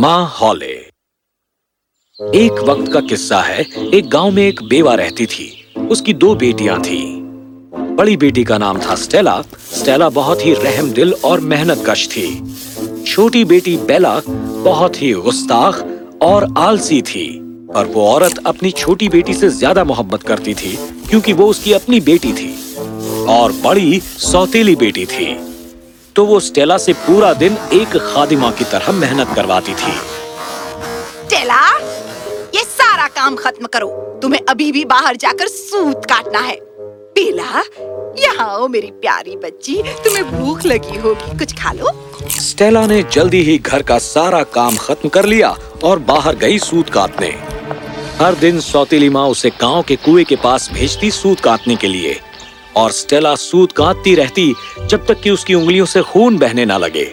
ماں ہالے۔ ایک وقت کا قصہ ہے، ایک گاؤں میں ایک بیوہ رہتی تھی۔ اس کی دو بیٹیاں تھیں۔ بڑی بیٹی کا نام تھا سٹیلا۔ سٹیلا بہت ہی رحم دل اور محنت کش تھی۔ چھوٹی بیٹی بیلا بہت ہی گستاخ اور آلسی تھی۔ اور وہ عورت اپنی چھوٹی بیٹی سے زیادہ محبت کرتی تھی، کیونکہ وہ اس کی اپنی بیٹی تھی۔ اور بڑی سوتیلی بیٹی تھی۔ تو وہ سٹیلا سے پورا دن ایک خادمہ کی طرح محنت کرواتی تھی۔ ٹیلا یہ سارا کام ختم کرو۔ تمہیں ابھی بھی باہر جا کر سوت کاٹنا ہے۔ پیلا یہاں آؤ میری پیاری بچی۔ تمہیں بھوک لگی ہوگی۔ کچھ کھا لو۔ سٹیلا نے جلدی ہی گھر کا سارا کام ختم کر لیا اور باہر گئی سوت کاٹنے۔ ہر دن سوتیلی ماں اسے گاؤں کے کنویں کے پاس بھیجتی سوت کاٹنے کے لیے۔ اور سٹیلا سوت کاٹتی رہتی جب تک کہ اس کی انگلیوں سے خون بہنے نہ لگے۔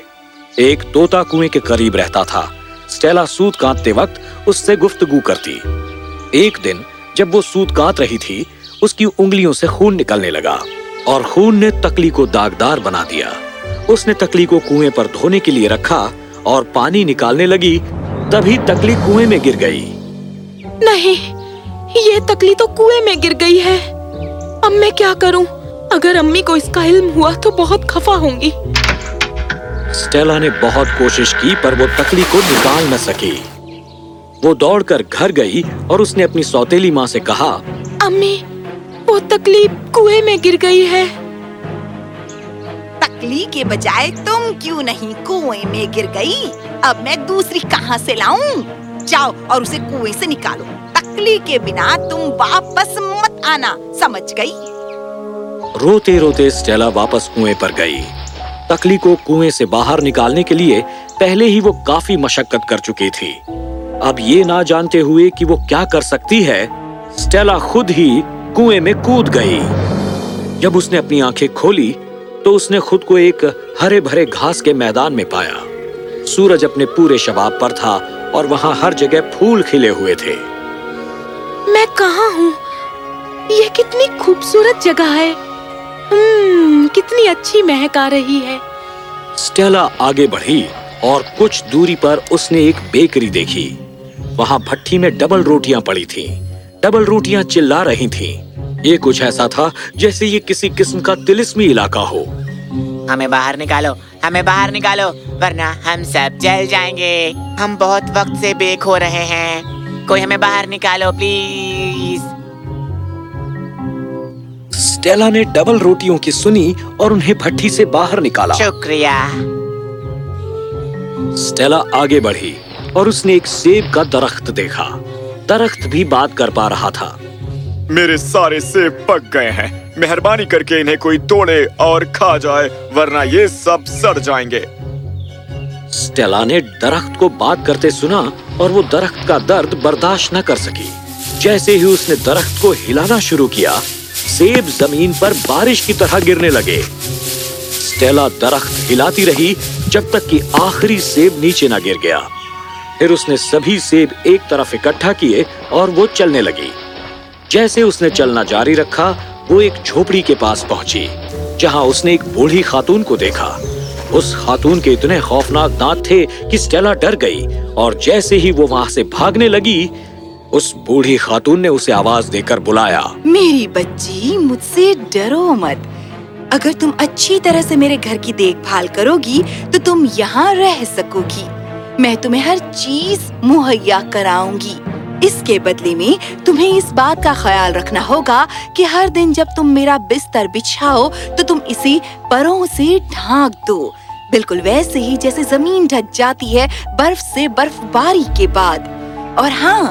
ایک توتا کنویں کے قریب رہتا تھا۔ سٹیلا سوت کاٹتے وقت اس سے گفتگو کرتی۔ ایک دن جب وہ سوت کاٹ رہی تھی، اس کی انگلیوں سے خون نکلنے لگا اور خون نے تکلی کو داغدار بنا دیا۔ اس نے تکلی کو کنویں پر دھونے کے لیے رکھا اور پانی نکالنے لگی۔ تبھی تکلی کنویں میں گر گئی۔ نہیں، یہ تکلی تو کنویں میں گر گئی ہے۔ اب میں کیا کروں؟ اگر امی کو اس کا علم ہوا تو بہت خفا ہوں گی۔ سٹیلا نے بہت کوشش کی پر وہ تکلی کو نکال نہ سکی۔ وہ دوڑ کر گھر گئی اور اس نے اپنی سوتیلی ماں سے کہا امی وہ تکلی کنویں میں گر گئی ہے۔ تکلی کے بجائے تم کیوں نہیں کنویں میں گر گئی؟ اب میں دوسری کہاں سے لاؤں؟ جاؤ اور اسے کنویں سے نکالو۔ تکلی کے بنا تم واپس آنا سمجھ گئی روتے روتے سٹیلا واپس کنویں پر گئی تکلی کو کنویں سے باہر نکالنے کے لیے پہلے ہی وہ کافی مشقت کر چکی تھی اب یہ نہ جانتے ہوئے کہ وہ کیا کر سکتی ہے سٹیلا خود ہی کنویں میں کود گئی جب اس نے اپنی آنکھیں کھولی تو اس نے خود کو ایک ہرے بھرے گھاس کے میدان میں پایا سورج اپنے پورے شباب پر تھا اور وہاں ہر جگہ پھول کھلے ہوئے تھے میں کہاں ہوں یہ کتنی خوبصورت جگہ ہے۔ ہم، کتنی اچھی مہک آ رہی ہے۔ سٹیلا آگے بڑھی اور کچھ دوری پر اس نے ایک بیکری دیکھی۔ وہاں بھٹی میں ڈبل روٹیاں پڑی تھیں۔ ڈبل روٹیاں چلا رہی تھیں۔ یہ کچھ ایسا تھا جیسے یہ کسی قسم کا تلسمی علاقہ ہو۔ ہمیں باہر نکالو ہمیں باہر نکالو ورنہ ہم سب جل جائیں گے۔ ہم بہت وقت سے بیک ہو رہے ہیں۔ کوئی ہمیں باہر نکالو پلیز۔ سٹیلا نے ڈبل روٹیوں کی سنی اور انہیں بھٹی سے باہر نکالا۔ شکریہ۔ سٹیلا آگے بڑھی اور اس نے ایک سیب کا درخت دیکھا۔ درخت بھی بات کر پا رہا تھا۔ میرے سارے سیب پک گئے ہیں۔ مہربانی کر کے انہیں کوئی توڑے اور کھا جائے ورنہ یہ سب سڑ جائیں گے۔ سٹیلا نے درخت کو بات کرتے سنا اور وہ درخت کا درد برداشت نہ کر سکی۔ جیسے ہی اس نے درخت کو ہلانا شروع کیا سیب زمین پر بارش کی طرح گرنے لگے۔ سٹیلا درخت ہلاتی رہی جب تک کہ آخری سیب نیچے نہ گر گیا۔ پھر اس نے سبھی سیب ایک طرف اکٹھا کیے اور وہ چلنے لگی۔ جیسے اس نے چلنا جاری رکھا، وہ ایک جھوپڑی کے پاس پہنچی، جہاں اس نے ایک بوڑھی خاتون کو دیکھا۔ اس خاتون کے اتنے خوفناک دانت تھے کہ سٹیلا ڈر گئی اور جیسے ہی وہ وہاں سے بھاگنے لگی اس بوڑھی خاتون نے اسے آواز دے کر بلایا۔ میری بچی، مجھ سے ڈرو مت۔ اگر تم اچھی طرح سے میرے گھر کی دیکھ بھال کرو گی، تو تم یہاں رہ سکو گی۔ میں تمہیں ہر چیز مہیا کراؤں گی۔ اس کے بدلے میں تمہیں اس بات کا خیال رکھنا ہوگا کہ ہر دن جب تم میرا بستر بچھاؤ، تو تم اسے پروں سے ڈھانک دو۔ بالکل ویسے ہی جیسے زمین ڈھک جاتی ہے برف سے برف باری کے بعد۔ اور ہاں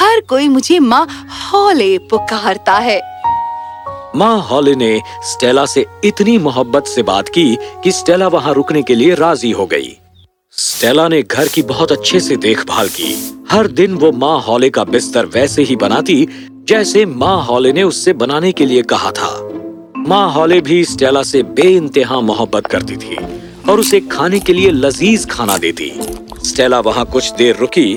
ہر کوئی مجھے ماں ہولے پکارتا ہے۔ ماں ہالے نے سٹیلا سے اتنی محبت سے بات کی کہ سٹیلا وہاں رکنے کے لیے راضی ہو گئی۔ سٹیلا نے گھر کی بہت اچھے سے دیکھ بھال کی۔ ہر دن وہ ماں ہالے کا بستر ویسے ہی بناتی جیسے ماں ہالے نے اس سے بنانے کے لیے کہا تھا۔ ماں ہالے بھی سٹیلا سے بے انتہا محبت کرتی تھی اور اسے کھانے کے لیے لذیذ کھانا دیتی۔ سٹیلا وہاں کچھ دیر رکی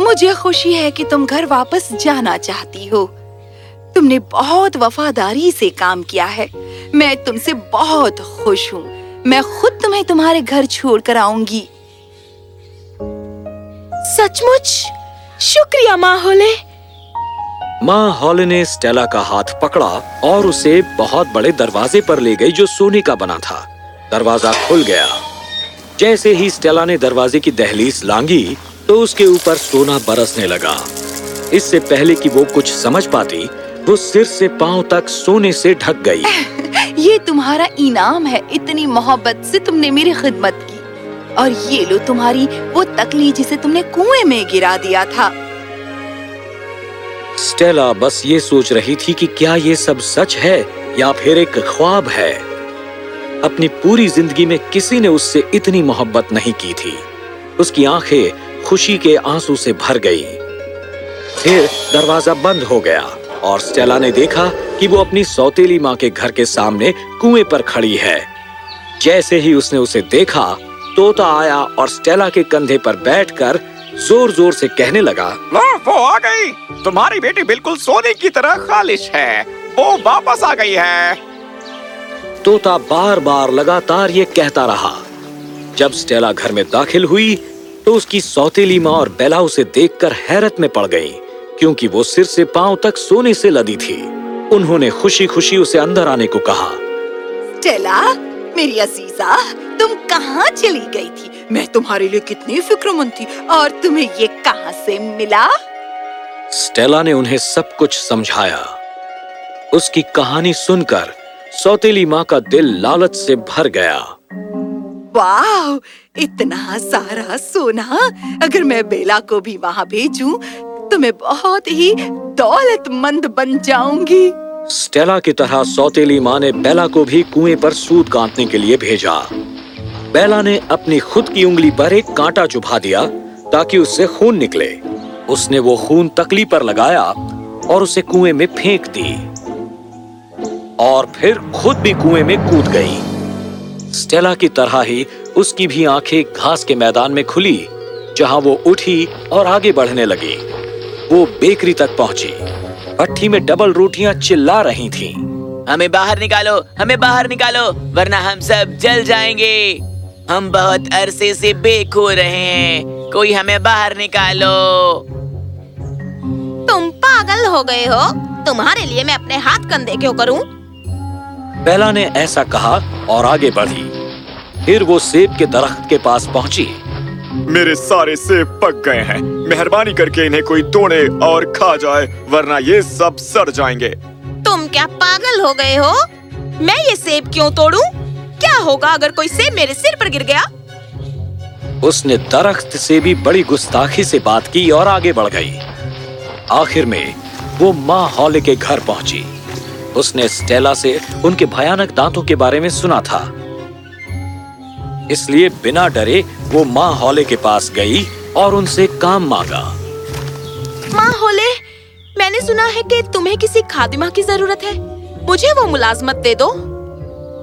مجھے خوشی ہے کہ تم گھر واپس جانا چاہتی ہو۔ تم نے بہت وفاداری سے کام کیا ہے۔ میں تم سے بہت خوش ہوں۔ میں خود تمہیں تمہارے گھر چھوڑ کر آؤں گی۔ سچ مچ شکریہ ماں ہولے۔ ماں ہولے نے سٹیلا کا ہاتھ پکڑا اور اسے بہت بڑے دروازے پر لے گئی جو سونے کا بنا تھا۔ دروازہ کھل گیا۔ جیسے ہی سٹیلا نے دروازے کی دہلیز لانگی تو اس کے اوپر سونا برسنے لگا۔ اس سے پہلے کہ وہ کچھ سمجھ پاتی وہ سر سے پاؤں تک سونے سے ڈھک گئی۔ یہ تمہارا انعام ہے اتنی محبت سے تم نے میری خدمت کی۔ اور یہ لو تمہاری وہ تکلی جسے تم نے کنویں میں گرا دیا تھا۔ سٹیلا بس یہ سوچ رہی تھی کہ کیا یہ سب سچ ہے یا پھر ایک خواب ہے۔ اپنی پوری زندگی میں کسی نے اس سے اتنی محبت نہیں کی تھی۔ اس کی آنکھیں خوشی کے آنسو سے بھر گئی۔ پھر دروازہ بند ہو گیا اور سٹیلا نے دیکھا کہ وہ اپنی سوتیلی ماں کے گھر کے سامنے کنویں پر کھڑی ہے۔ جیسے ہی اس نے اسے دیکھا توتا آیا اور سٹیلا کے کندھے پر بیٹھ کر زور زور سے کہنے لگا وہ آ گئی۔ تمہاری بیٹی بالکل سونے کی طرح خالص ہے۔ وہ واپس آ گئی ہے۔ توتا بار بار لگاتار یہ کہتا رہا۔ جب سٹیلا گھر میں داخل ہوئی تو اس کی سوتیلی ماں اور بیلا اسے دیکھ کر حیرت میں پڑ گئی کیونکہ وہ سر سے پاؤں تک سونے سے لدی تھی۔ انہوں نے خوشی خوشی اسے اندر آنے کو کہا۔ چلا میری عزیزہ تم کہاں چلی گئی تھی؟ میں تمہارے لیے کتنی فکر مند تھی اور تمہیں یہ کہاں سے ملا؟ سٹیلا نے انہیں سب کچھ سمجھایا۔ اس کی کہانی سن کر سوتیلی ماں کا دل لالچ سے بھر گیا۔ واو! اتنا سارا سونا! اگر میں بیلا کو بھی وہاں بھیجوں، تو میں بہت ہی دولت مند بن جاؤں گی۔ سٹیلا کی طرح سوتیلی ماں نے بیلا کو بھی کنویں پر سود کاٹنے کے لیے بھیجا۔ بیلا نے اپنی خود کی انگلی پر ایک کانٹا چبھا دیا تاکہ اس سے خون نکلے۔ اس نے وہ خون تکلی پر لگایا اور اسے کنویں میں پھینک دی۔ اور پھر خود بھی کنویں میں کود گئی۔ سٹیلا کی طرح ہی اس کی بھی آنکھیں گھاس کے میدان میں کھلی جہاں وہ اٹھی اور آگے بڑھنے لگی۔ وہ بیکری تک پہنچی۔ بٹھی میں ڈبل روٹیاں چلا رہی تھیں۔ ہمیں باہر نکالو ہمیں باہر نکالو ورنہ ہم سب جل جائیں گے۔ ہم بہت عرصے سے بے ہو رہے ہیں۔ کوئی ہمیں باہر نکالو۔ تم پاگل ہو گئے ہو۔ تمہارے لیے میں اپنے ہاتھ کندھے کیوں کروں؟ بیلا نے ایسا کہا اور آگے بڑھی۔ پھر وہ سیب کے درخت کے پاس پہنچی۔ میرے سارے سیب پک گئے ہیں۔ مہربانی کر کے انہیں کوئی توڑے اور کھا جائے ورنہ یہ سب سڑ جائیں گے۔ تم کیا پاگل ہو گئے ہو؟ میں یہ سیب کیوں توڑوں؟ کیا ہوگا اگر کوئی سیب میرے سر پر گر گیا؟ اس نے درخت سے بھی بڑی گستاخی سے بات کی اور آگے بڑھ گئی۔ آخر میں وہ ماں ہالے کے گھر پہنچی۔ اس نے سٹیلا سے ان کے بھیانک دانتوں کے بارے میں سنا تھا۔ اس لیے بنا ڈرے وہ ماں ہولے کے پاس گئی اور ان سے کام مانگا۔ ماں ہولے میں نے سنا ہے کہ تمہیں کسی خادمہ کی ضرورت ہے۔ مجھے وہ ملازمت دے دو۔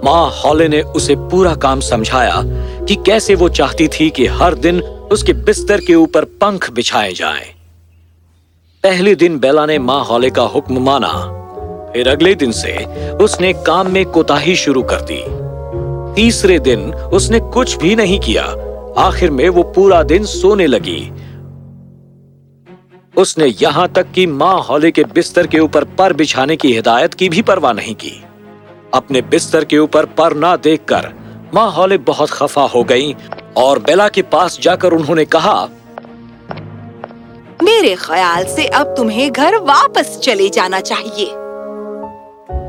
ماں ہولے نے اسے پورا کام سمجھایا کہ کیسے وہ چاہتی تھی کہ ہر دن اس کے بستر کے اوپر پنکھ بچھائے جائیں۔ پہلے دن بیلا نے ماں ہولے کا حکم مانا۔ پھر اگلے دن سے اس نے کام میں کوتاہی شروع کر دی۔ تیسرے دن اس نے کچھ بھی نہیں کیا۔ آخر میں وہ پورا دن سونے لگی۔ اس نے یہاں تک کہ ماں ہولے کے بستر کے اوپر پر بچھانے کی ہدایت کی بھی پرواہ نہیں کی۔ اپنے بستر کے اوپر پر نہ دیکھ کر ماں ہولے بہت خفا ہو گئیں اور بیلا کے پاس جا کر انہوں نے کہا، میرے خیال سے اب تمہیں گھر واپس چلے جانا چاہیے۔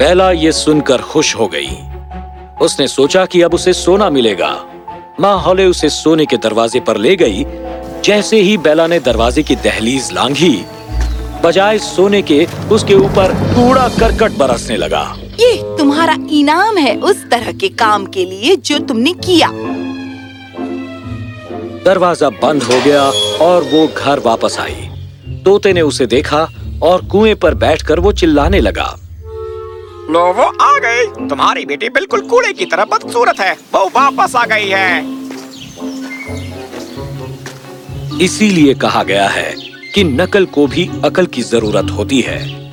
بیلا یہ سن کر خوش ہو گئی۔ اس نے سوچا کہ اب اسے سونا ملے گا۔ ماں ہولے اسے سونے کے دروازے پر لے گئی۔ جیسے ہی بیلا نے دروازے کی دہلیز لانگھی بجائے سونے کے اس کے اوپر کوڑا کرکٹ برسنے لگا۔ یہ تمہارا انعام ہے اس طرح کے کام کے لیے جو تم نے کیا۔ دروازہ بند ہو گیا اور وہ گھر واپس آئی۔ توتے نے اسے دیکھا اور کنویں پر بیٹھ کر وہ چلانے لگا۔ نوو آ گئی تمہاری بیٹی بالکل کوڑے کی طرح بدصورت ہے۔ وہ واپس آ گئی ہے۔ اسی لیے کہا گیا ہے کہ نقل کو بھی عقل کی ضرورت ہوتی ہے۔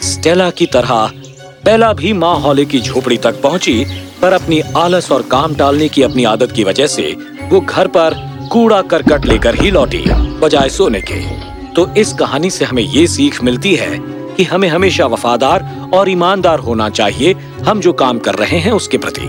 سٹیلا کی طرح پہلا بھی ماں ہولے کی جھوپڑی تک پہنچی، پر اپنی آلس اور کام ٹالنے کی اپنی عادت کی وجہ سے وہ گھر پر کوڑا کرکٹ لے کر ہی لوٹی، بجائے سونے کے۔ تو اس کہانی سے ہمیں یہ سیکھ ملتی ہے کہ ہمیں ہمیشہ وفادار اور ایماندار ہونا چاہیے، ہم جو کام کر رہے ہیں اس کے پرتی۔